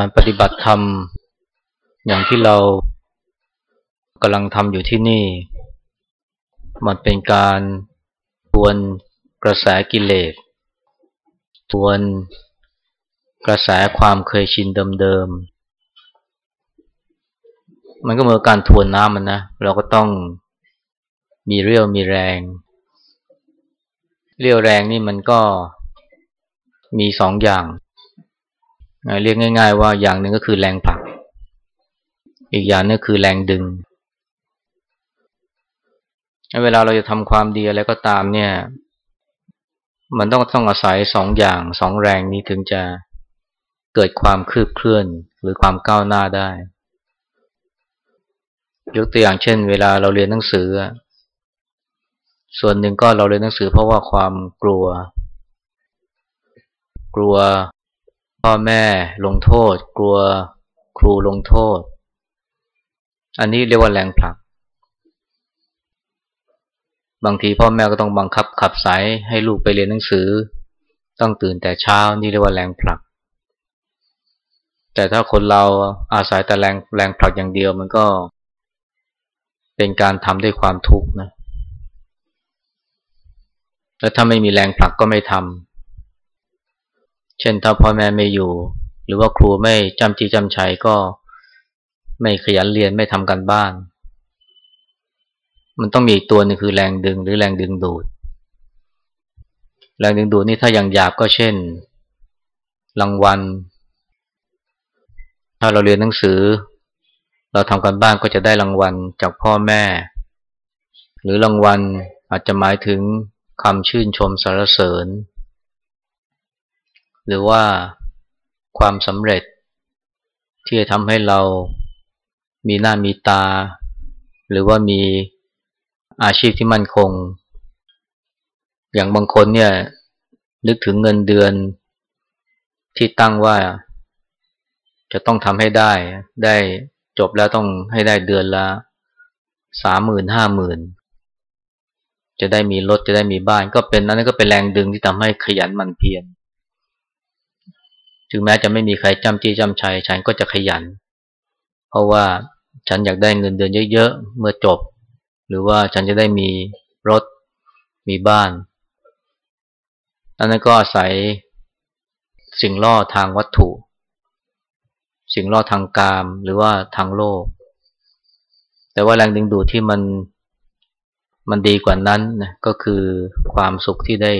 การปฏิบัติธรรม อย่างที่เรากำลังทำอยู่ที่นี่ มันเป็นการทวนกระแสกิเลสทวนกระแสความเคยชินเดิมๆ มันก็เหมือนการทวนน้ำมันนะ เราก็ต้องมีเรี่ยวมีแรง เรี่ยวแรงนี่มันก็มีสองอย่าง เรียกง่าย ๆ ว่าอย่างหนึ่งก็คือแรงผลัก อีกอย่างนึงคือแรงดึง เวลาเราจะทำความดีอะไรก็ตามเนี่ย มันต้องต้องอาศัยสองอย่างสองแรงนี้ถึงจะเกิดความคืบเคลื่อนหรือความก้าวหน้าได้ ยกตัวอย่างเช่น เวลาเราเรียนหนังสือ ส่วนหนึ่งก็เราเรียนหนังสือเพราะว่าความกลัว กลัว พ่อแม่ลงโทษ กลัวครูลงโทษ อันนี้เรียกว่าแรงผลัก บางทีพ่อแม่ก็ต้องบังคับขับสายให้ลูกไปเรียนหนังสือ ต้องตื่นแต่เช้านี่เรียกว่าแรงผลัก แต่ถ้าคนเราอาศัยแต่แรงแรงผลักอย่างเดียวมันก็ เป็นการทำด้วยความทุกข์นะ แล้วถ้าไม่มีแรงผลักก็ไม่ทำ เช่นถ้าพ่อแม่ไม่อยู่ หรือว่าครูไม่จำจีจำชัยก็ไม่ขยันเรียนไม่ทำกันบ้าน มันต้องมีอีกตัวนึงคือแรงดึงหรือแรงดึงดูด แรงดึงดูดนี่ถ้าอย่างหยาบก็เช่น รางวัล ถ้าเราเรียนหนังสือ เราทำกันบ้านก็จะได้รางวัลจากพ่อแม่ หรือรางวัลอาจจะหมายถึงคำชื่นชมสรรเสริญ หรือว่าความสำเร็จ ที่จะทำให้เรามีหน้ามีตา หรือว่ามีอาชีพที่มั่นคง อย่างบางคนเนี่ยนึกถึงเงินเดือนที่ตั้งว่าจะต้องทำให้ได้ ได้จบแล้วต้องให้ได้เดือนละสามหมื่นห้าหมื่นจะได้มีรถจะได้มีบ้าน ก็เป็นนั้นก็เป็นแรงดึงที่ทำให้ขยันมันเพียร ถึงแม้จะไม่มีใครจำจี้จำชัยฉันก็จะขยัน เพราะว่าฉันอยากได้เงินเดือนเยอะๆ เมื่อจบ หรือว่าฉันจะได้มีรถมีบ้านอันนั้นก็อาศัยสิ่งล่อทางวัตถุ สิ่งล่อทางกามหรือว่าทางโลก แต่ว่าแรงดึงดูดที่มันมันดีกว่านั้นนะก็คือความสุขที่ได้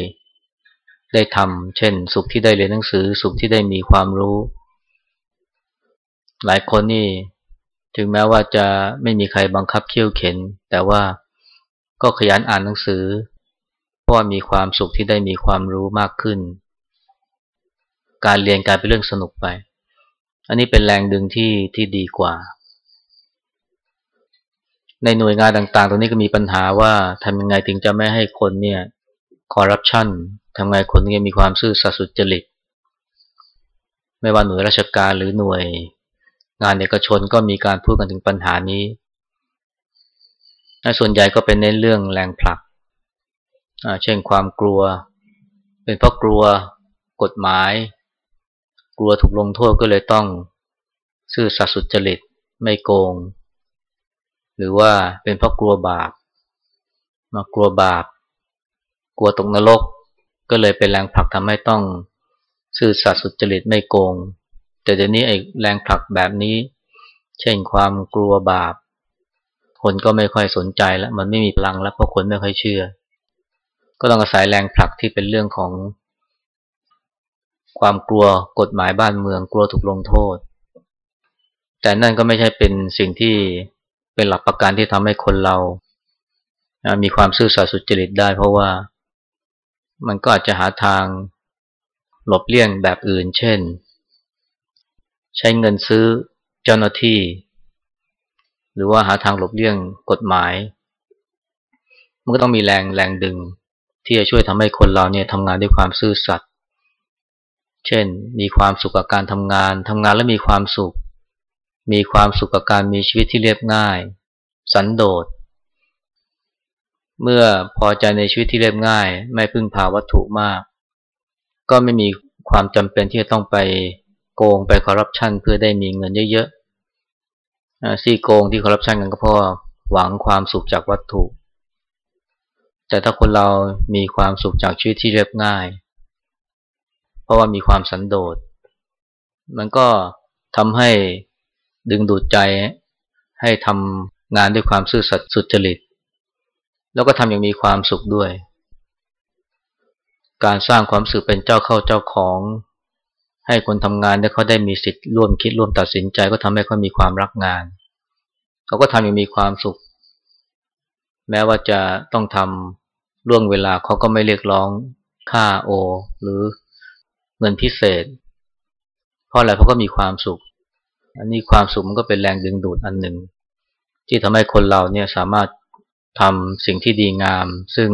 ได้ทำเช่น สุขที่ได้เรียนหนังสือ สุขที่ได้มีความรู้ หลายคนนี่ ถึงแม้ว่าจะไม่มีใครบังคับเขี่ยวเข็น แต่ว่าก็ขยันอ่านหนังสือ เพราะว่ามีความสุขที่ได้มีความรู้มากขึ้น การเรียนกลายเป็นเรื่องสนุกไป อันนี้เป็นแรงดึงที่ที่ดีกว่า ในหน่วยงานต่างๆ ตรงนี้ก็มีปัญหาว่าทำยังไงถึงจะไม่ให้คนเนี่ยคอร์รัปชัน ทำไงคนที่มีความซื่อสัตย์สุจริต ไม่ว่าหน่วยราชการหรือหน่วย งานเอกชนก็มีการพูดกันถึงปัญหานี้ส่วนใหญ่ก็เป็นในเรื่องแรงผลัก เช่นความกลัว เป็นเพราะกลัวกฎหมาย กลัวถูกลงโทษก็เลยต้องซื่อสัตย์สุจริตไม่โกง หรือว่าเป็นเพราะกลัวบาป มากลัวบาป กลัวตกนรก ก็เลยเป็นแรงผลักทำให้ต้องซื่อสัตย์สุจริตไม่โกง แต่เดี๋ยวนี้ไอ้แรงผลักแบบนี้ เช่นความกลัวบาป คนก็ไม่ค่อยสนใจแล้ว มันไม่มีพลังแล้วเพราะคนไม่ค่อยเชื่อ ก็ต้องอาศัยแรงผลักที่เป็นเรื่องของ ความกลัวกฎหมายบ้านเมืองกลัวถูกลงโทษ แต่นั่นก็ไม่ใช่เป็นสิ่งที่เป็นหลักประกันที่ทำให้คนเรา มีความซื่อสัตย์สุจริตได้เพราะว่า มันก็อาจจะหาทางหลบเลี่ยงแบบอื่น เช่น ใช้เงินซื้อเจ้าหน้าที่ หรือว่าหาทางหลบเลี่ยงกฎหมาย มันก็ต้องมีแรงแรงดึง ที่จะช่วยทำให้คนเราเนี่ยทำงานด้วยความซื่อสัตย์เช่น มีความสุขกับการทำงานทำงานแล้วมีความสุข มีความสุขกับการมีชีวิตที่เรียบง่าย สันโดษ เมื่อพอใจในชีวิตที่เรียบง่าย ไม่พึ่งพาวัตถุมาก ก็ไม่มีความจำเป็นที่จะต้องไปโกงไปคอร์รัปชันเพื่อได้มีเงินเยอะๆซี่โกงที่คอร์รัปชันกันก็เพราะหวังความสุขจากวัตถุ แต่ถ้าคนเรามีความสุขจากชีวิตที่เรียบง่าย เพราะว่ามีความสันโดษ มันก็ทำให้ดึงดูดใจให้ทำงานด้วยความซื่อสัตย์สุจริต แล้วก็ทำอย่างมีความสุขด้วย การสร้างความสุขเป็นเจ้าเข้าเจ้าของ ให้คนทำงานเนี่ยเขาได้มีสิทธิ์ร่วมคิดร่วมตัดสินใจก็ทำให้เขามีความรักงาน เขาก็ทำอย่างมีความสุข แม้ว่าจะต้องทำล่วงเวลาเขาก็ไม่เรียกร้องค่าโอ หรือเงินพิเศษ เพราะอะไรเพราะก็มีความสุข อันนี้ความสุขมันก็เป็นแรงดึงดูดอันหนึ่ง ที่ทำให้คนเราเนี่ยสามารถ ทำสิ่งที่ดีงาม ซึ่ง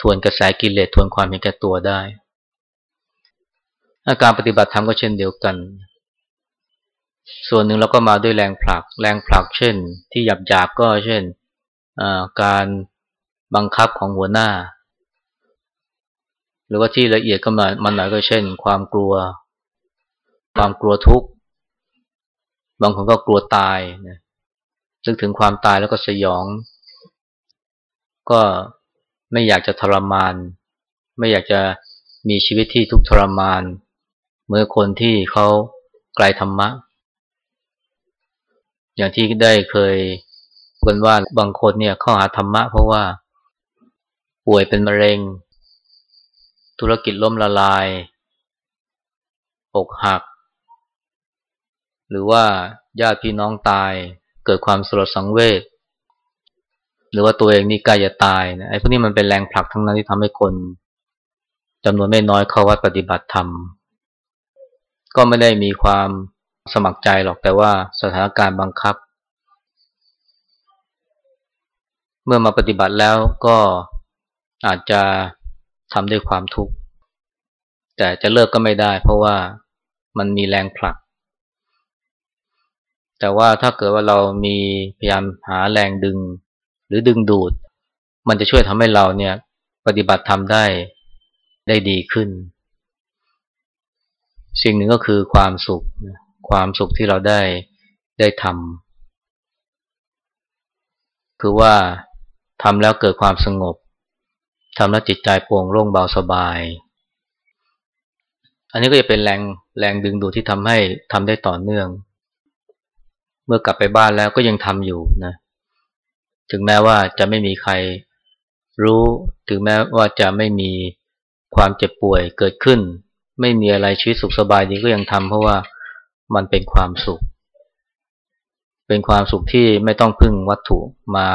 ทวนกระแสกิเลสทวนความเห็นแก่ตัวได้ อาการปฏิบัติธรรมก็เช่นเดียวกัน ส่วนหนึ่งเราก็มาด้วยแรงผลัก แรงผลักเช่น ที่หยาบหยาบก็เช่นการบังคับของหัวหน้า หรือว่าที่ละเอียดก็มามันหน่อยก็เช่น ความกลัว ความกลัวทุกข์บางคนก็กลัวตายนะนึกถึงความตายแล้วก็สยอง ก็ไม่อยากจะทรมาน ไม่อยากจะมีชีวิตที่ทุกข์ทรมานเมื่อคนที่เขาไกลธรรมะ อย่างที่ได้เคยคนว่าบางคนเนี่ยเข้าหาธรรมะ เพราะว่าป่วยเป็นมะเร็ง ธุรกิจล้มละลายอกหัก หรือว่าญาติพี่น้องตายเกิดความสลดสังเวช หรือว่าตัวเองนี่ใกล้จะตายนะไอ้พวกนี้มันเป็นแรงผลักทั้งนั้นที่ทำให้คนจำนวนไม่น้อยเข้าวัดปฏิบัติธรรม ก็ไม่ได้มีความสมัครใจหรอกแต่ว่าสถานการณ์บังคับ เมื่อมาปฏิบัติแล้วก็อาจจะทำด้วยความทุกข์แต่จะเลิกก็ไม่ได้ เพราะว่ามันมีแรงผลัก แต่ว่าถ้าเกิดว่าเรามีพยายามหาแรงดึง รือดึงดูด มันจะช่วยทำให้เราเนี่ย ปฏิบัติทำได้ได้ดีขึ้น สิ่งหนึ่งก็คือความสุข ความสุขที่เราได้ได้ทำคือว่าทำแล้วเกิดความสงบทำแล้วจิตใจโปร่งโล่งเบาสบาย อันนี้ก็จะเป็นแรงแรงดึงดูดที่ทำให้ทำได้ต่อเนื่อง เมื่อกลับไปบ้านแล้วก็ยังทำอยู่นะ ถึงแม้ว่าจะไม่มีใครรู้ ถึงแม้ว่าจะไม่มีความเจ็บป่วยเกิดขึ้น ไม่มีอะไรชีวิตสุขสบายดีก็ยังทำเพราะว่ามันเป็นความสุข เป็นความสุขที่ไม่ต้องพึ่งวัตถุมา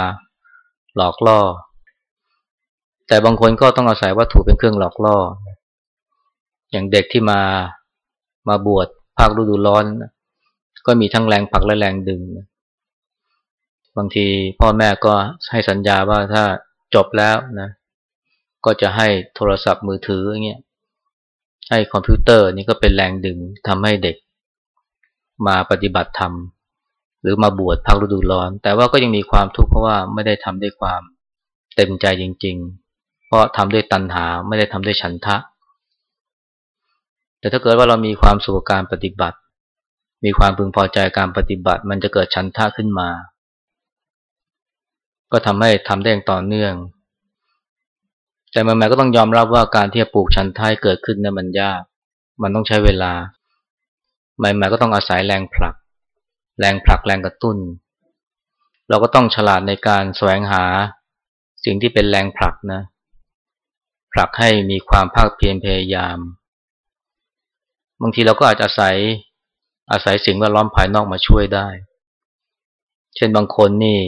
หลอกล่อ แต่บางคนก็ต้องอาศัยวัตถุเป็นเครื่องหลอกล่อ อย่างเด็กที่มามาบวชภาคฤดูร้อน ก็มีทั้งแรงผลักและแรงดึง บางทีพ่อแม่ก็ให้สัญญาว่าถ้าจบแล้วนะ ก็จะให้โทรศัพท์มือถืออย่างเงี้ยให้คอมพิวเตอร์นี่ก็เป็นแรงดึงทำให้เด็กมาปฏิบัติธรรม หรือมาบวชพักฤดูร้อน แต่ว่าก็ยังมีความทุกข์เพราะว่าไม่ได้ทำด้วยความเต็มใจจริง ๆ เพราะทำด้วยตัณหาไม่ได้ทำด้วยฉันทะ แต่ถ้าเกิดว่าเรามีความสุขการปฏิบัติ มีความพึงพอใจการปฏิบัติ มันจะเกิดฉันทะขึ้นมา ก็ทำให้ทำได้อย่างต่อเนื่อง แต่มันหมายก็ต้องยอมรับว่าการที่จะปลูกชันท้ายเกิดขึ้นเนี่ยมันยาก มันต้องใช้เวลาใหม่ๆก็ต้องอาศัยแรงผลัก แรงผลักแรงกระตุ้น เราก็ต้องฉลาดในการแสวงหาสิ่งที่เป็นแรงผลักนะผลักให้มีความภาคเพียรพยายาม บางทีเราก็อาจจะอาศัยอาศัยสิ่งแวดล้อมภายนอกมาช่วยได้ เช่นบางคนนี่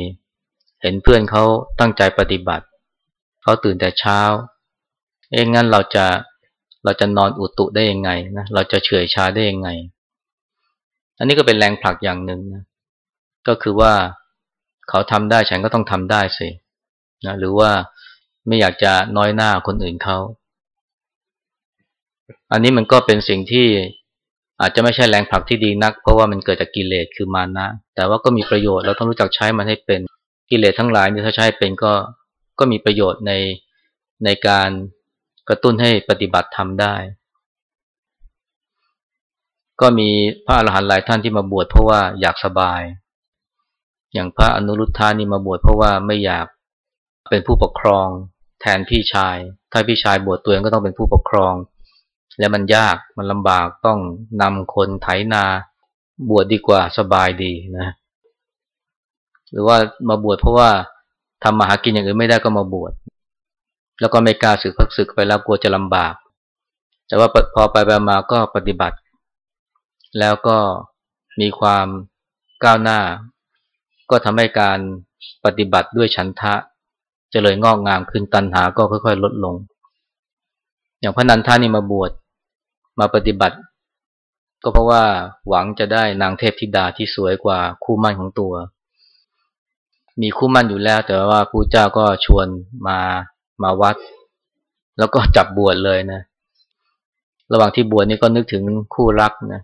เห็นเพื่อนเขาตั้งใจปฏิบัติ เขาตื่นแต่เช้า เอ้งั้นเราจะเราจะนอนอุตุได้ยังไงนะเราจะเฉื่อยชาได้ยังไง อันนี้ก็เป็นแรงผลักอย่างหนึ่งนะก็คือว่าเขาทำได้ฉันก็ต้องทำได้สินะหรือว่าไม่อยากจะน้อยหน้าคนอื่นเขา อันนี้มันก็เป็นสิ่งที่อาจจะไม่ใช่แรงผลักที่ดีนัก เพราะว่ามันเกิดจากกิเลสคือมานะ แต่ว่าก็มีประโยชน์เราต้องรู้จักใช้มันให้เป็น กิเลสทั้งหลายนี่ถ้าใช้เป็นก็ก็มีประโยชน์ในในการกระตุ้นให้ปฏิบัติทำได้ ก็มีพระอรหันต์หลายท่านที่มาบวชเพราะว่าอยากสบาย อย่างพระอนุรุทธานี่มาบวชเพราะว่าไม่อยากเป็นผู้ปกครอง แทนพี่ชาย ถ้าพี่ชายบวชตัวเองก็ต้องเป็นผู้ปกครอง และมันยากมันลำบากต้องนำคนไถนาบวชดดีกว่าสบายดีนะ หรือว่ามาบวชเพราะว่าทำมาหากินอย่างอื่นไม่ได้ก็มาบวชแล้วก็ไม่กล้าสึกพักสึกไปแล้วกลัวจะลำบาก แต่ว่าพอไปไปมาก็ปฏิบัติ แล้วก็มีความก้าวหน้า ก็ทำให้การปฏิบัติด้วยฉันทะจะเลยงอกงามขึ้นตันหาก็ค่อยๆ ลดลง อย่างพระนันทานี่มาบวชมาปฏิบัติ ก็เพราะว่าหวังจะได้นางเทพธิดาที่สวยกว่าคู่มั่นของตัว มีคู่มั่นอยู่แล้ว แต่ว่าพระเจ้าก็ชวนมามาวัด แล้วก็จับบวชเลยนะ ระหว่างที่บวชนี่ก็นึกถึงคู่รักนะ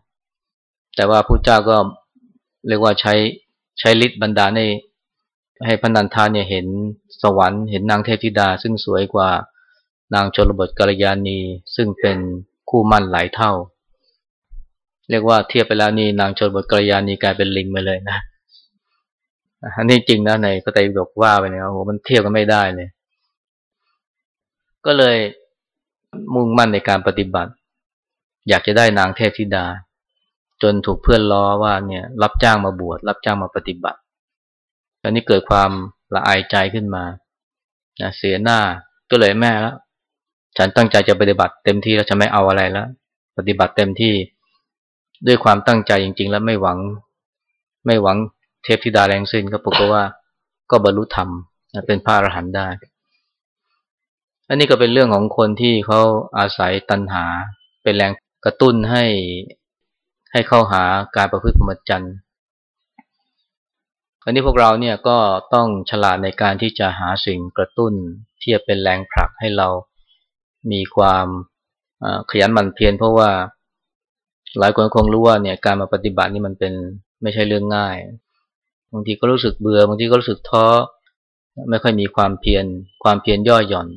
แต่ว่าพระเจ้าก็เรียกว่าใช้ใช้ฤทธิ์บรรดาในให้พนันทานเนี่ยเห็นสวรรค์เห็นนางเทพธิดา ซึ่งสวยกว่านางชลบทกัลยาณีซึ่งเป็นคู่มั่นหลายเท่า เรียกว่าเทียบไปแล้วนี่นางชลบทกัลยาณีกลายเป็นลิงไปเลยนะ อันนี้จริงนะในก็ไตรปิฎกว่าไปเนี่ยโอ้โหมันเทียบกันไม่ได้เลย ก็เลยมุ่งมั่นในการปฏิบัติ อยากจะได้นางเทพธิดา จนถูกเพื่อนล้อว่าเนี่ย รับจ้างมาบวชรับจ้างมาปฏิบัติอันนี้เกิดความละอายใจขึ้นมานะเสียหน้าก็เลยแม่แล้วฉันตั้งใจจะปฏิบัติเต็มที่แล้วจะไม่เอาอะไรแล้วปฏิบัติเต็มที่ด้วยความตั้งใจจริง ๆ แล้วไม่หวัง ไม่หวัง เทพธิดาแรงสิ้นก็ปรากฏว่าก็บรรลุธรรมเป็นพระอรหันต์ได้ อันนี้ก็เป็นเรื่องของคนที่เขาอาศัยตัณหา เป็นแรงกระตุ้นให้ให้เข้าหาการประพฤติพรหมจรรย์อันนี้พวกเราเนี่ยก็ต้องฉลาดในการที่จะหาสิ่งกระตุ้นที่จะเป็นแรงผลักให้เรามีความขยันหมั่นเพียรเพราะว่าหลายคนคงรู้ว่าเนี่ยการมาปฏิบัตินี่มันเป็นไม่ใช่เรื่องง่าย บางทีก็รู้สึกเบื่อบางทีก็รู้สึกท้อไม่ค่อยมีความเพียรความเพียรย่อหย่อน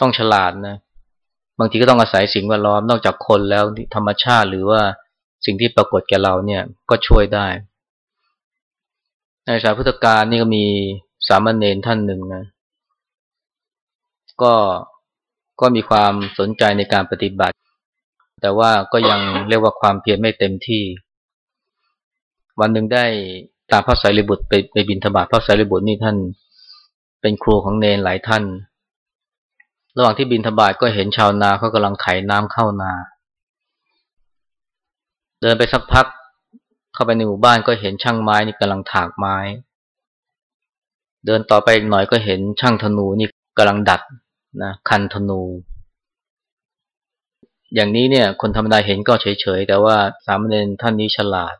ต้องฉลาดนะบางทีก็ต้องอาศัยสิ่งแวดล้อมนอกจากคนแล้วธรรมชาติหรือว่าสิ่งที่ปรากฏแก่เราเนี่ยก็ช่วยได้ ในสายพุทธกาลนี่ก็มีสามเณรท่านหนึ่งนะก็ก็มีความสนใจในการปฏิบัติ แต่ว่าก็ยังเรียกว่าความเพียรไม่เต็มที่ วันหนึ่งได้ตามพระสายรีบุตรไปไปบินธบาตพระสายรีบุตรนี่ท่านเป็นครูของเนรหลายท่าน ระหว่างที่บินธบาตก็เห็นชาวนาเขากำลังไขน้ำเข้านา เดินไปสักพักเข้าไปในหมู่บ้านก็เห็นช่างไม้นี่กำลังถากไม้ เดินต่อไปอีกหน่อยก็เห็นช่างธนูนี่กำลังดัดนะคันธนู อย่างนี้เนี่ย คนธรรมดาเห็นก็เฉยๆแต่ว่าสามเณรท่านนี้ฉลาด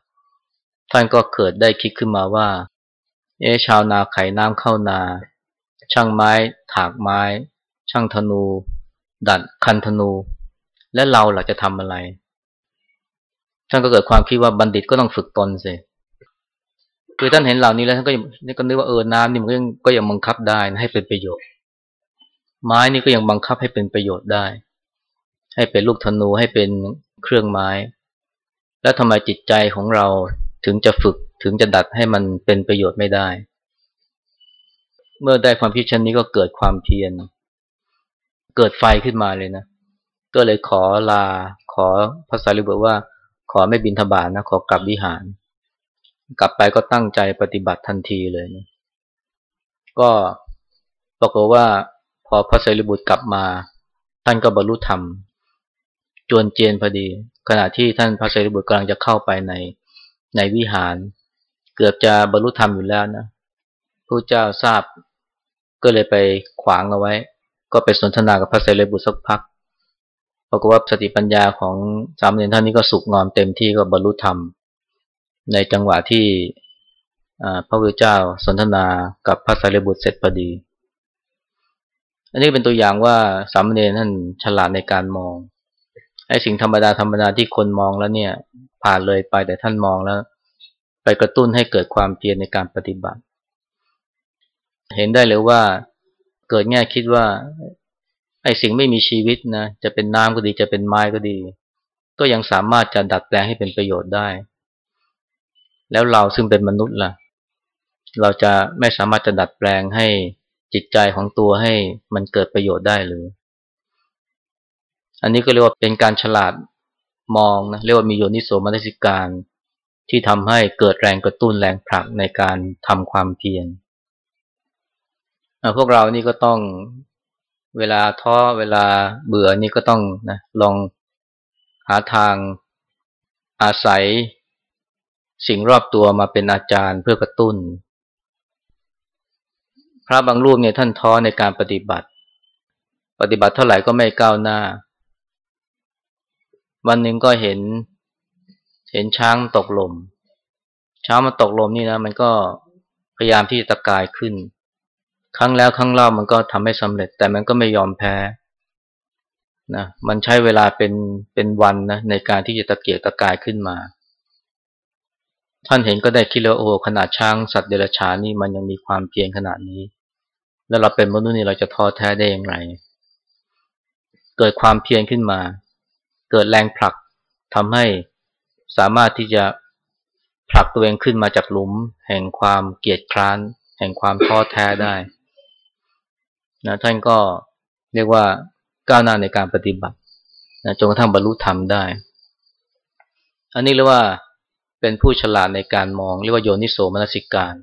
ท่านก็เกิดได้คิดขึ้นมาว่า เอ๊ชาวนาไขน้ำเข้านา ช่างไม้ ถากไม้ ช่างธนู ดัดคันธนู และเราหล่ะจะทำอะไร ท่านก็เกิดความคิดว่าบัณฑิตก็ต้องฝึกตนสิคือท่านเห็นเหล่านี้แล้วท่านก็นี่ก็นึกว่าเออน้ำนี่มันก็ยังบังคับได้ให้เป็นประโยชน์ ไม้นี่ก็ยังบังคับให้เป็นประโยชน์ได้ ให้เป็นลูกธนูให้เป็นเครื่องไม้ แล้วทำไมจิตใจของเรา ถึงจะฝึกถึงจะดัดให้มันเป็นประโยชน์ไม่ได้ เมื่อได้ความคิดเช่นนี้ก็เกิดความเพียรเกิดไฟขึ้นมาเลยนะ ก็เลยขอลาขอพระสารีบุตรว่า ขอไม่บินทบาทนะขอกลับวิหาร กลับไปก็ตั้งใจปฏิบัติทันทีเลยนะก็ปรากฏว่าพอพระสารีบุตรกลับมา ท่านก็บรรลุธรรม จวนเจียนพอดี ขณะที่ท่านพระสารีบุตรกำลังจะเข้าไปใน ในวิหาร เกือบจะบรรลุธรรมอยู่แล้วนะผู้เจ้าทราบก็เลยไปขวางเอาไว้ ก็ไปสนทนากับพระเสรีบุตรสักพักปรากฏว่าสติปัญญาของสามเณรท่านนี้ก็สุกงอมเต็มที่ก็บรรลุธรรม ในจังหวะที่พระพุทธเจ้าสนทนากับพระสารีบุตรเสร็จพอดี อันนี้เป็นตัวอย่างว่าสามเณรท่านฉลาดในการมองไอ้สิ่งธรรมดาธรรมดาที่คนมองแล้วเนี่ย ผ่านเลยไปแต่ท่านมองแล้ว ไปกระตุ้นให้เกิดความเพียรในการปฏิบัติ เห็นได้เลยว่าเกิดแง่คิดว่าไอ้สิ่งไม่มีชีวิตนะจะเป็นน้ำก็ดีจะเป็นไม้ก็ดี ก็ยังสามารถจะดัดแปลงให้เป็นประโยชน์ได้ แล้วเราซึ่งเป็นมนุษย์ล่ะ เราจะไม่สามารถจะดัดแปลงให้จิตใจของตัวให้มันเกิดประโยชน์ได้หรือ อันนี้ก็เรียกว่าเป็นการฉลาด มองนะเรียกว่ามีโยนิโสมนสิการที่ทำให้เกิดแรงกระตุ้นแรงผลักในการทำความเพียรพวกเรานี่ก็ต้องเวลาท้อเวลาเบื่อนี่ก็ต้องนะลองหาทางอาศัยสิ่งรอบตัวมาเป็นอาจารย์เพื่อกระตุ้น พระบางรูปเนี่ยท่านท้อในการปฏิบัติ ปฏิบัติเท่าไหร่ก็ไม่ก้าวหน้า วันหนึ่งก็เห็น เห็นช้างตกลม ช้างมันตกลมนี่นะ มันก็พยายามที่จะตะกายขึ้น ครั้งแล้วครั้งเล่ามันก็ทำให้สำเร็จ แต่มันก็ไม่ยอมแพ้นะมันใช้เวลาเป็นเป็นวันนะในการที่จะตะเกียกตะกายขึ้นมา ท่านเห็นก็ได้คิดแล้วโอ้ขนาดช้างสัตว์เดรัจฉานนี่มันยังมีความเพียรขนาดนี้ แล้วเราเป็นมนุษย์นี่เราจะท้อแท้ได้อย่างไร เกิดความเพียรขึ้นมา เกิดแรงผลักทำให้สามารถที่จะผลักตัวเองขึ้นมาจากหลุม แห่งความเกียจคร้าน แห่งความท้อแท้ได้นะท่านก็เรียกว่าก้าวหน้าในการปฏิบัตินะจนกระทั่งบรรลุธรรมได้ อันนี้เรียกว่าเป็นผู้ฉลาดในการมองเรียกว่าโยนิโสมนสิการ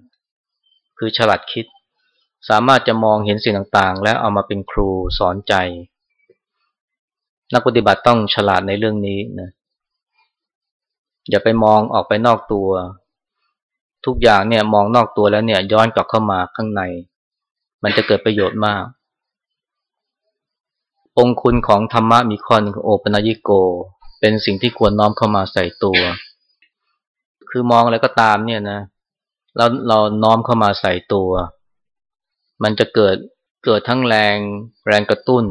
คือฉลาดคิด สามารถจะมองเห็นสิ่งต่างๆ และเอามาเป็นครูสอนใจ นักปฏิบัติต้องฉลาดในเรื่องนี้นะอย่าไปมองออกไปนอกตัว ทุกอย่างเนี่ยมองนอกตัวแล้วเนี่ย ย้อนกลับเข้ามาข้างใน มันจะเกิดประโยชน์มาก องคุณของธรรมะมีข้อนโอปนายิโก เป็นสิ่งที่ควรน้อมเข้ามาใส่ตัว คือมองอะไรก็ตามเนี่ยนะแล้วเราน้อมเข้ามาใส่ตัว มันจะเกิดเกิดทั้งแรงแรงกระตุ้น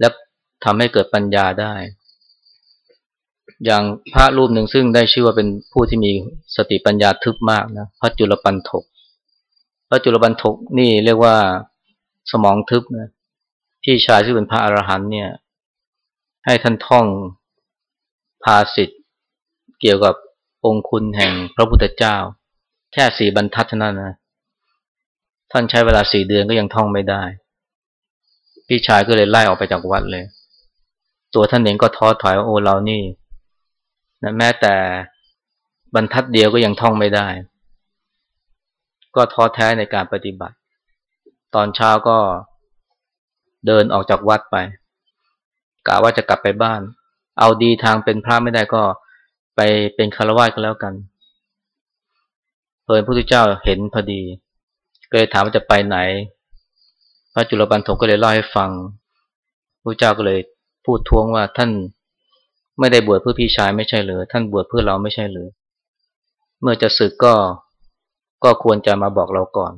และ ทำให้เกิดปัญญาได้ อย่างพระรูปหนึ่งซึ่งได้ชื่อว่าเป็นผู้ที่มีสติปัญญาทึบมากนะพระจุลปันถก พระจุลบรรทกนี่เรียกว่าสมองทึบนะพี่ชายที่งเป็นพระอรหันต์เนี่ย ให้ท่านท่องภาสิทธ์เกี่ยวกับองคุณแห่งพระพุทธเจ้า แค่สี่บรรทัดเท่านั้นนะท่านใช้เวลาสี่เดือนก็ยังท่องไม่ได้ พี่ชายก็เลยไล่ออกไปจากวัดเลย ตัวท่านเองก็ท้อถอยว่าโอ้เรานี่นะแม้แต่บรรทัดเดียวก็ยังท่องไม่ได้ ก็ท้อแท้ในการปฏิบัติ ตอนเช้าก็เดินออกจากวัดไปกะว่าจะกลับไปบ้าน เอาดีทางเป็นพระไม่ได้ก็ไปเป็นคารวะก็แล้วกันเพลินพระพุทธเจ้าเห็นพอดี ก็เลยถามว่าจะไปไหน พระจุลปันถกก็เลยเล่าให้ฟังพระเจ้าก็เลย พูดท้วงว่าท่านไม่ได้บวชเพื่อพี่ชายไม่ใช่หรือท่านบวชเพื่อเราไม่ใช่หรือ เมื่อจะศึกก็ก็ควรจะมาบอกเราก่อน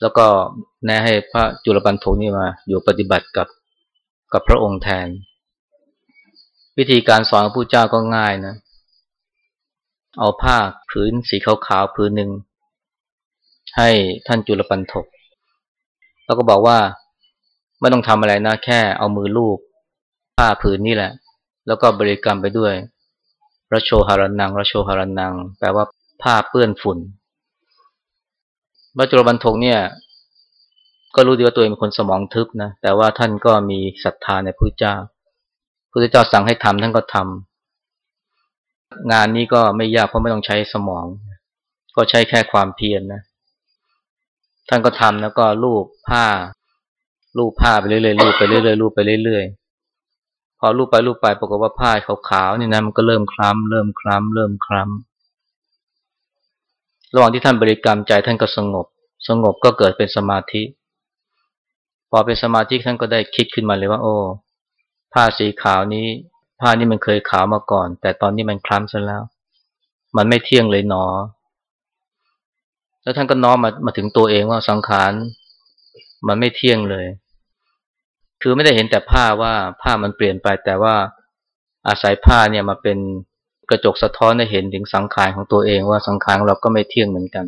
แล้วก็แนะให้พระจุลปันโทนี่มา อยู่ปฏิบัติกับกับพระองค์แทน วิธีการสอนของผู้เจ้าก็ง่ายนะ เอาผ้าผืนสีขาวๆผืนหนึ่งให้ท่านจุลปันทกแล้วก็บอกว่า ไม่ต้องทำอะไรนะ แค่เอามือลูบผ้าผืนนี่แหละ แล้วก็บริกรรมไปด้วยระโชหารนังระโชหารนัง แปลว่าผ้าเปื้อนฝุ่นพระจุลบันทกเนี่ย ก็รู้ดีว่าตัวเองเป็นคนสมองทึบนะ แต่ว่าท่านก็มีศรัทธาในพระเจ้าพระเจ้าสั่งให้ทำท่านก็ทำงานนี้ก็ไม่ยากเพราะไม่ต้องใช้สมอง ก็ใช้แค่ความเพียรนนะ ท่านก็ทำแล้วก็ลูบผ้า ลูบผ้าไปเรื่อยๆลูบไปเรื่อยๆลูบไปเรื่อยๆพอลูบไปลูบไปปรากฏว่าผ้าขาวๆนี่นะมันก็เริ่มคล้ำเริ่มคล้ำเริ่มคล้ำระหว่างที่ท่านบริกรรมใจท่านก็สงบ สงบก็เกิดเป็นสมาธิ พอเป็นสมาธิท่านก็ได้คิดขึ้นมาเลยว่า โอ้ผ้าสีขาวนี้ ผ้านี้มันเคยขาวมาก่อน แต่ตอนนี้มันคล้ำซะแล้ว มันไม่เที่ยงเลยหนอ แล้วท่านก็น้อมมามาถึงตัวเองว่าสังขารมันไม่เที่ยงเลย คือไม่ได้เห็นแต่ผ้าว่าผ้ามันเปลี่ยนไป แต่ว่าอาศัยผ้าเนี่ยมาเป็นกระจกสะท้อนให้เห็นถึงสังขารของตัวเองว่าสังขารเราก็ไม่เที่ยงเหมือนกัน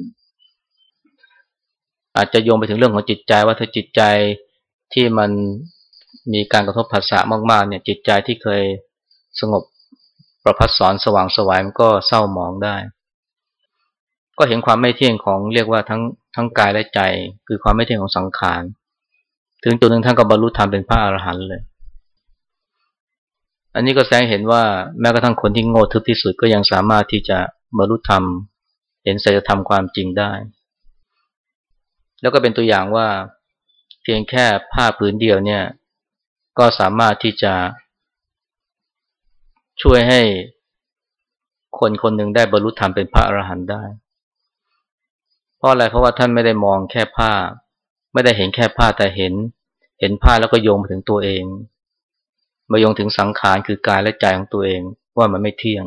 อาจจะโยงไปถึงเรื่องของจิตใจว่าถ้าจิตใจที่มันมีการกระทบภาษามากๆเนี่ยจิตใจที่เคยสงบประพัดสอนสว่างสวายมันก็เศร้าหมองได้ ก็เห็นความไม่เที่ยงของเรียกว่าทั้งทั้งกายและใจ คือความไม่เที่ยงของสังขาร ถึงตัวหนึ่งท่านก็บรรลุธรรมเป็นพระอรหันต์เลย อันนี้ก็แสดงเห็นว่าแม้กระทั่งคนที่โง่ทึบที่สุดก็ยังสามารถที่จะบรรลุธรรม เห็นสัจธรรมความจริงได้ แล้วก็เป็นตัวอย่างว่า เพียงแค่ผ้าผืนเดียวเนี่ย ก็สามารถที่จะช่วยให้คนคนหนึ่งได้บรรลุธรรมเป็นพระอรหันต์ได้ เพราะอะไรเพราะว่าท่านไม่ได้มองแค่ผ้า ไม่ได้เห็นแค่ผ้าแต่เห็น เห็นผ้าแล้วก็โยงมาถึงตัวเอง มาโยงถึงสังขารคือกายและใจของตัวเองว่ามันไม่เที่ยง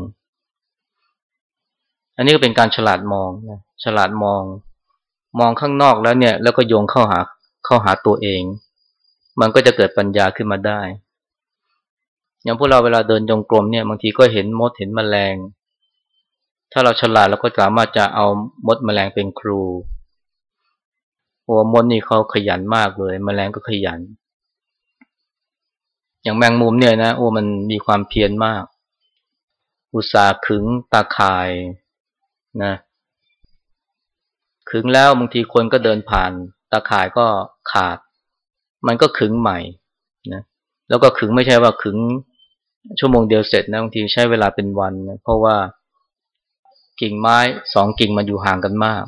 อันนี้ก็เป็นการฉลาดมองนะฉลาดมอง มองข้างนอกแล้วเนี่ย แล้วก็โยงเข้าหาเข้าหาตัวเอง มันก็จะเกิดปัญญาขึ้นมาได้ อย่างพวกเราเวลาเดินจงกรมเนี่ยบางทีก็เห็นมดเห็นมแมลง ถ้าเราฉลาดเราก็สามารถจะเอามดมแมลงเป็นครู โอ้มดนี่เขาขยันมากเลยมแมลงก็ขยัน อย่างแมงมุมเนี่ยนะโอ้มันมีความเพียรมาก อุตสาห์ขึงตาข่ายนะขึงแล้วบางทีคนก็เดินผ่านตาข่ายก็ขาด มันก็ขึงใหม่นะแล้วก็ขึงไม่ใช่ว่าขึงชั่วโมงเดียวเสร็จนะบางทีใช้เวลาเป็นวันนะเพราะว่ากิ่งไม้สองกิ่งมันอยู่ห่างกันมาก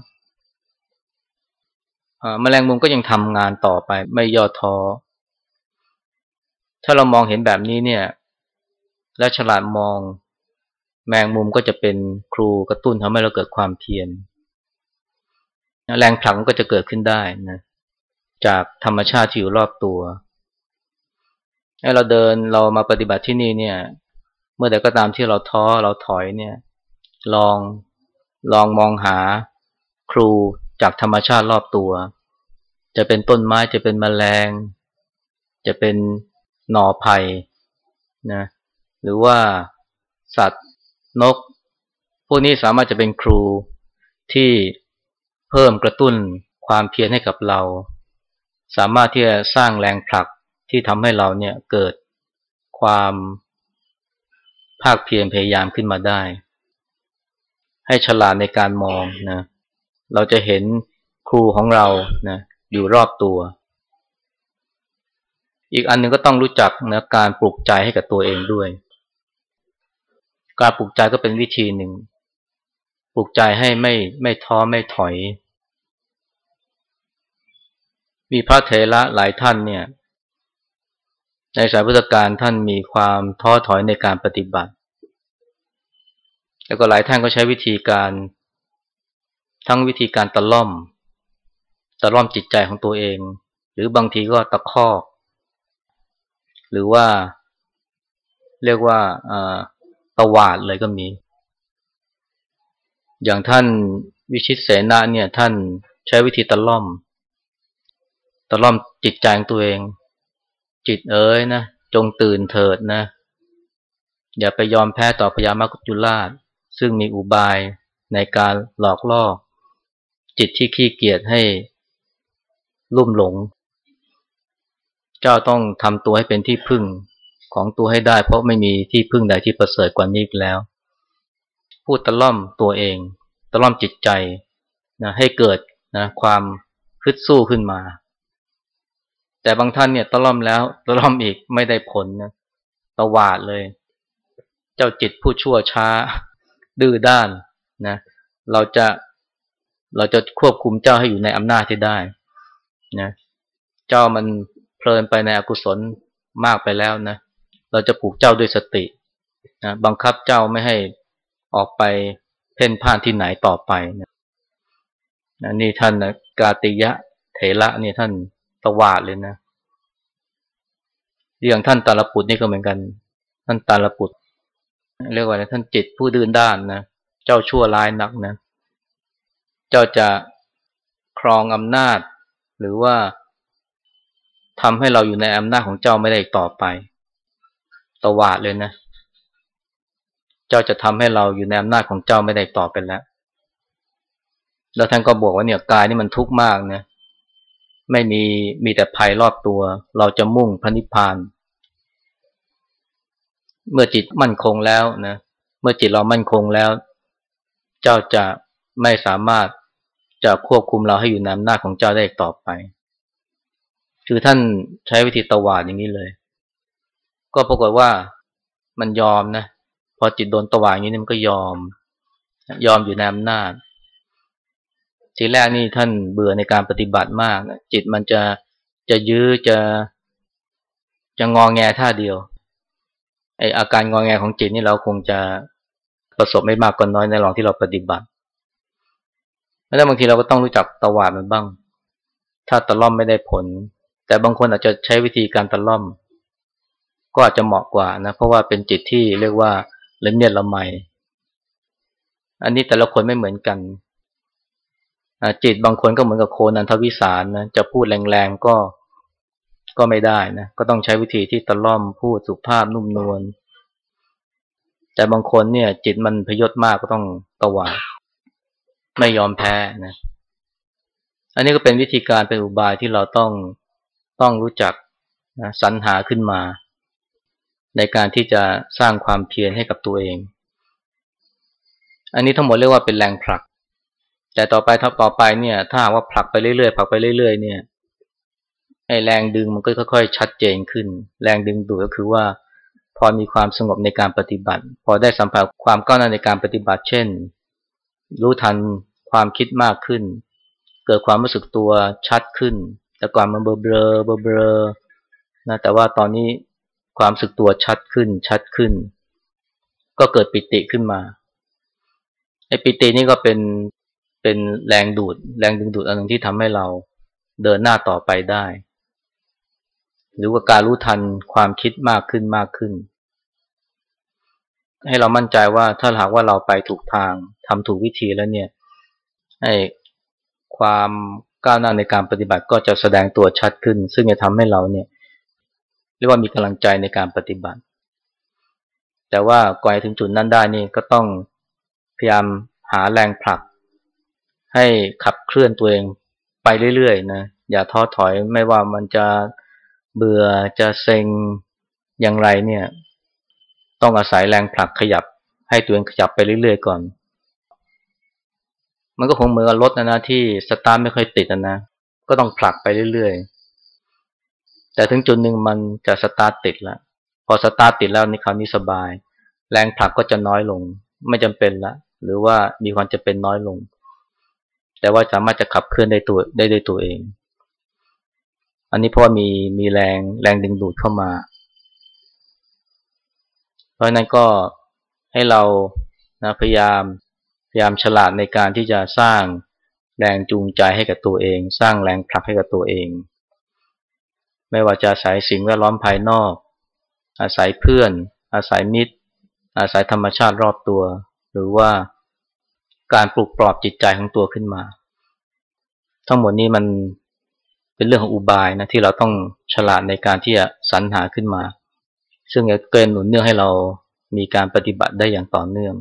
แมลงมุมก็ยังทำงานต่อไปไม่ย่อท้อ ถ้าเรามองเห็นแบบนี้เนี่ย และฉลาดมองแมงมุมก็จะเป็นครูกระตุ้นทำให้เราเกิดความเพียรแรงผลักก็จะเกิดขึ้นได้นะจากธรรมชาติที่อยู่รอบตัวให้เราเดินเรามาปฏิบัติที่นี่เนี่ย เมื่อใดก็ตามที่เราท้อเราถอยเนี่ย ลองลองมองหาครู จากธรรมชาติรอบตัว จะเป็นต้นไม้จะเป็นแมลง จะเป็นหน่อไผ่นะหรือว่าสัตว์นก พวกนี้สามารถจะเป็นครูที่เพิ่มกระตุ้นความเพียรให้กับเรา สามารถที่จะสร้างแรงผลักที่ทำให้เราเนี่ยเกิดความภาคเพียรพยายามขึ้นมาได้ ให้ฉลาดในการมองนะ เราจะเห็นครูของเรานะอยู่รอบตัว อีกอันหนึ่งก็ต้องรู้จักนะการปลุกใจให้กับตัวเองด้วย การปลุกใจก็เป็นวิธีหนึ่ง ปลุกใจให้ไม่ไม่ท้อไม่ถอย มีพระเถระหลายท่านเนี่ยในสายพุทธการท่านมีความท้อถอยในการปฏิบัติ แล้วก็หลายท่านก็ใช้วิธีการ ทั้งวิธีการตะล่อม ตะล่อมจิตใจของตัวเอง หรือบางทีก็ตะคอก หรือว่าเรียกว่าตะวาดเลยก็มี อย่างท่านวิชิตเสนาเนี่ยท่านใช้วิธีตะล่อม ตะล่อมจิตใจของตัวเอง จิตเอ๋ยนะจงตื่นเถิดนะ อย่าไปยอมแพ้ต่อพญามกุจุราช ซึ่งมีอุบายในการหลอกล่อ จิตที่ขี้เกียจให้ลุ่มหลง เจ้าต้องทำตัวให้เป็นที่พึ่งของตัวให้ได้ เพราะไม่มีที่พึ่งใดที่ประเสริฐกว่านี้แล้ว พูดตะล่อมตัวเอง ตะล่อมจิตใจนะให้เกิดนะความคึดสู้ขึ้นมา แต่บางท่านเนี่ยตะล่อมแล้วตะล่อมอีกไม่ได้ผลนะตะวาดเลย เจ้าจิตผู้ชั่วช้าดื้อด้านนะเราจะ เราจะควบคุมเจ้าให้อยู่ในอำนาจที่ได้นะเจ้ามันเพลินไปในอกุศลมากไปแล้วนะเราจะปลูกเจ้าด้วยสตินะบังคับเจ้าไม่ให้ออกไปเพ่นพ่านที่ไหนต่อไปนะนี่ท่านกาติยะเถระนี่ท่านตวาดเลยนะอย่างท่านตาลปุตนี่ก็เหมือนกัน ท่านตาลปุตเรียกว่าอะไรท่านจิตผู้ดื้อด้านนะเจ้าชั่วร้ายนักนะ เจ้าจะครองอำนาจ หรือว่าทำให้เราอยู่ในอำนาจของเจ้าไม่ได้อีกต่อไป ตวาดเลยนะ เจ้าจะทำให้เราอยู่ในอำนาจของเจ้าไม่ได้ต่อไปแล้ว แล้วท่านก็บอกว่าเนี่ยกายนี่มันทุกข์มากนะไม่มีมีแต่ภัยรอบตัว เราจะมุ่งพระนิพพาน เมื่อจิตมั่นคงแล้วนะ เมื่อจิตเรามั่นคงแล้ว เจ้าจะไม่สามารถ จะควบคุมเราให้อยู่ในอำนาจของเจ้าได้อีกต่อไป คือท่านใช้วิธีตวาดอย่างนี้เลย ก็ปรากฏว่ามันยอมนะ พอจิตโดนตวาดอย่างนี้มันก็ยอม ยอมอยู่ในอำนาจ ทีแรกนี่ท่านเบื่อในการปฏิบัติมาก จิตมันจะจะยื้อจะจะงองแงท่าเดียวไออาการงองแงของจิตนี่เราคงจะประสบไม่มากก็นน้อยในหลองที่เราปฏิบัติ แล้วบางทีเราก็ต้องรู้จักตวาดมันบ้าง ถ้าตะล่อมไม่ได้ผล แต่บางคนอาจจะใช้วิธีการตะล่อม ก็อาจจะเหมาะกว่านะ เพราะว่าเป็นจิตที่เรียกว่าเละเนียดละไมอันนี้แต่ละคนไม่เหมือนกันจิตบางคนก็เหมือนกับโคนันทวิสารนะจะพูดแรงๆก็ก็ไม่ได้นะก็ต้องใช้วิธีที่ตะล่อมพูดสุภาพนุ่มนวลแต่บางคนเนี่ย จิตมันพยศมากก็ต้องตวาด ไม่ยอมแพ้นะอันนี้ก็เป็นวิธีการเป็นอุบายที่เราต้องต้องรู้จักนะสรรหาขึ้นมา ในการที่จะสร้างความเพียรให้กับตัวเอง อันนี้ทั้งหมดเรียกว่าเป็นแรงผลัก แต่ต่อไปทับต่อไปเนี่ย ถ้าว่าผลักไปเรื่อยๆผลักไปเรื่อยๆ เนี่ยไอแรงดึงมันก็ค่อยๆชัดเจนขึ้น แรงดึงดูดก็คือว่า พอมีความสงบในการปฏิบัติ พอได้สัมผัสความก้าวหน้าในการปฏิบัติ เช่น รู้ทันความคิดมากขึ้น เกิดความรู้สึกตัวชัดขึ้น แต่ก่อนมันเบลอเบลอเบลอนะแต่ว่าตอนนี้ความสึกตัวชัดขึ้นชัดขึ้น ก็เกิดปิติขึ้นมาไอ้ปิตินี่ก็เป็นเป็นแรงดูด แรงดึงดูดอันหนึ่งที่ทำให้เราเดินหน้าต่อไปได้ หรือว่าการรู้ทันความคิดมากขึ้นมากขึ้น ให้เรามั่นใจว่าถ้าหากว่าเราไปถูกทางทำถูกวิธีแล้วเนี่ยให้ความก้าวหน้าในการปฏิบัติก็จะแสดงตัวชัดขึ้น ซึ่งจะทำให้เราเนี่ยเรียกว่ามีกำลังใจในการปฏิบัติ แต่ว่าก่อนถึงจุดนั้นได้นี่ก็ต้องพยายามหาแรงผลัก ให้ขับเคลื่อนตัวเองไปเรื่อยๆนะอย่าท้อถอยไม่ว่ามันจะเบื่อจะเซ็งอย่างไรเนี่ย ต้องอาศัยแรงผลักขยับ ให้ตัวเองขยับไปเรื่อยๆก่อน มันก็คงเหมือนกับรถนะนะที่สตาร์ทไม่ค่อยติดนะก็ต้องผลักไปเรื่อยๆ แต่ถึงจุดหนึ่งมันจะสตาร์ทติดแล้วพอสตาร์ทติดแล้วนี่คราวนี้สบาย แรงผลักก็จะน้อยลง ไม่จำเป็นละหรือว่ามีความจะเป็นน้อยลง แต่ว่าสามารถจะขับเคลื่อนได้ตัวได้ด้วยตัวเอง อันนี้เพราะว่ามีมีแรงแรงดึงดูดเข้ามา เพราะนั้นก็ให้เรานะพยายามพยายามฉลาดในการที่จะสร้างแรงจูงใจให้กับตัวเอง สร้างแรงผลักให้กับตัวเอง ไม่ว่าจะอาศัยสิ่งแวดล้อมภายนอก อาศัยเพื่อน อาศัยมิตร อาศัยธรรมชาติรอบตัว หรือว่าการปลุกปลอบจิตใจของตัวขึ้นมา ทั้งหมดนี้มันเป็นเรื่องของอุบายนะที่เราต้องฉลาดในการที่จะสรรหาขึ้นมา ซึ่งจะเกินหนุนเนื่องให้เรามีการปฏิบัติได้อย่างต่อเนื่อง